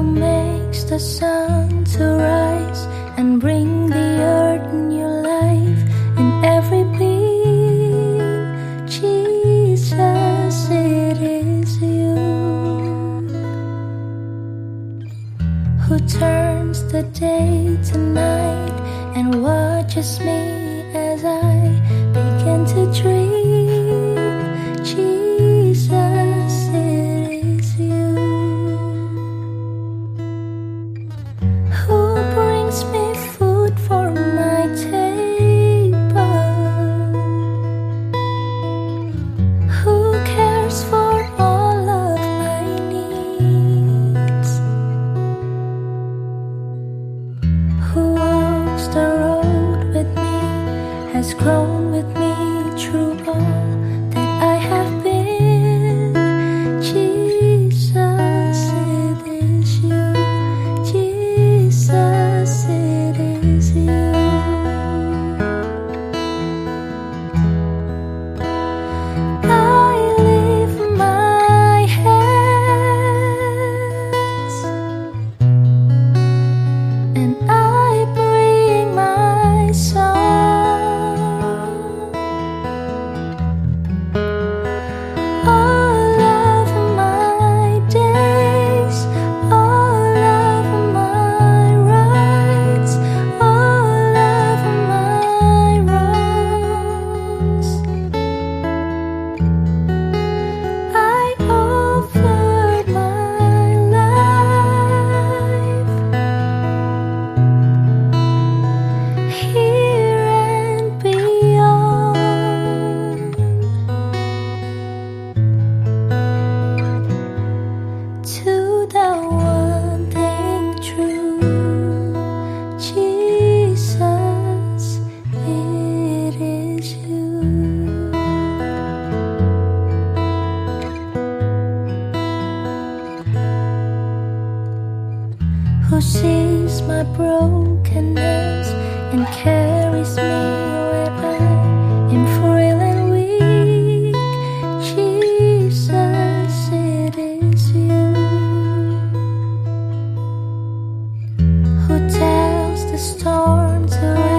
makes the sun to rise and bring the earth new life in every being. Jesus, it is you who turns the day to night and watches me as I the road with me, has grown with me through all who sees my brokenness and cares. the storm to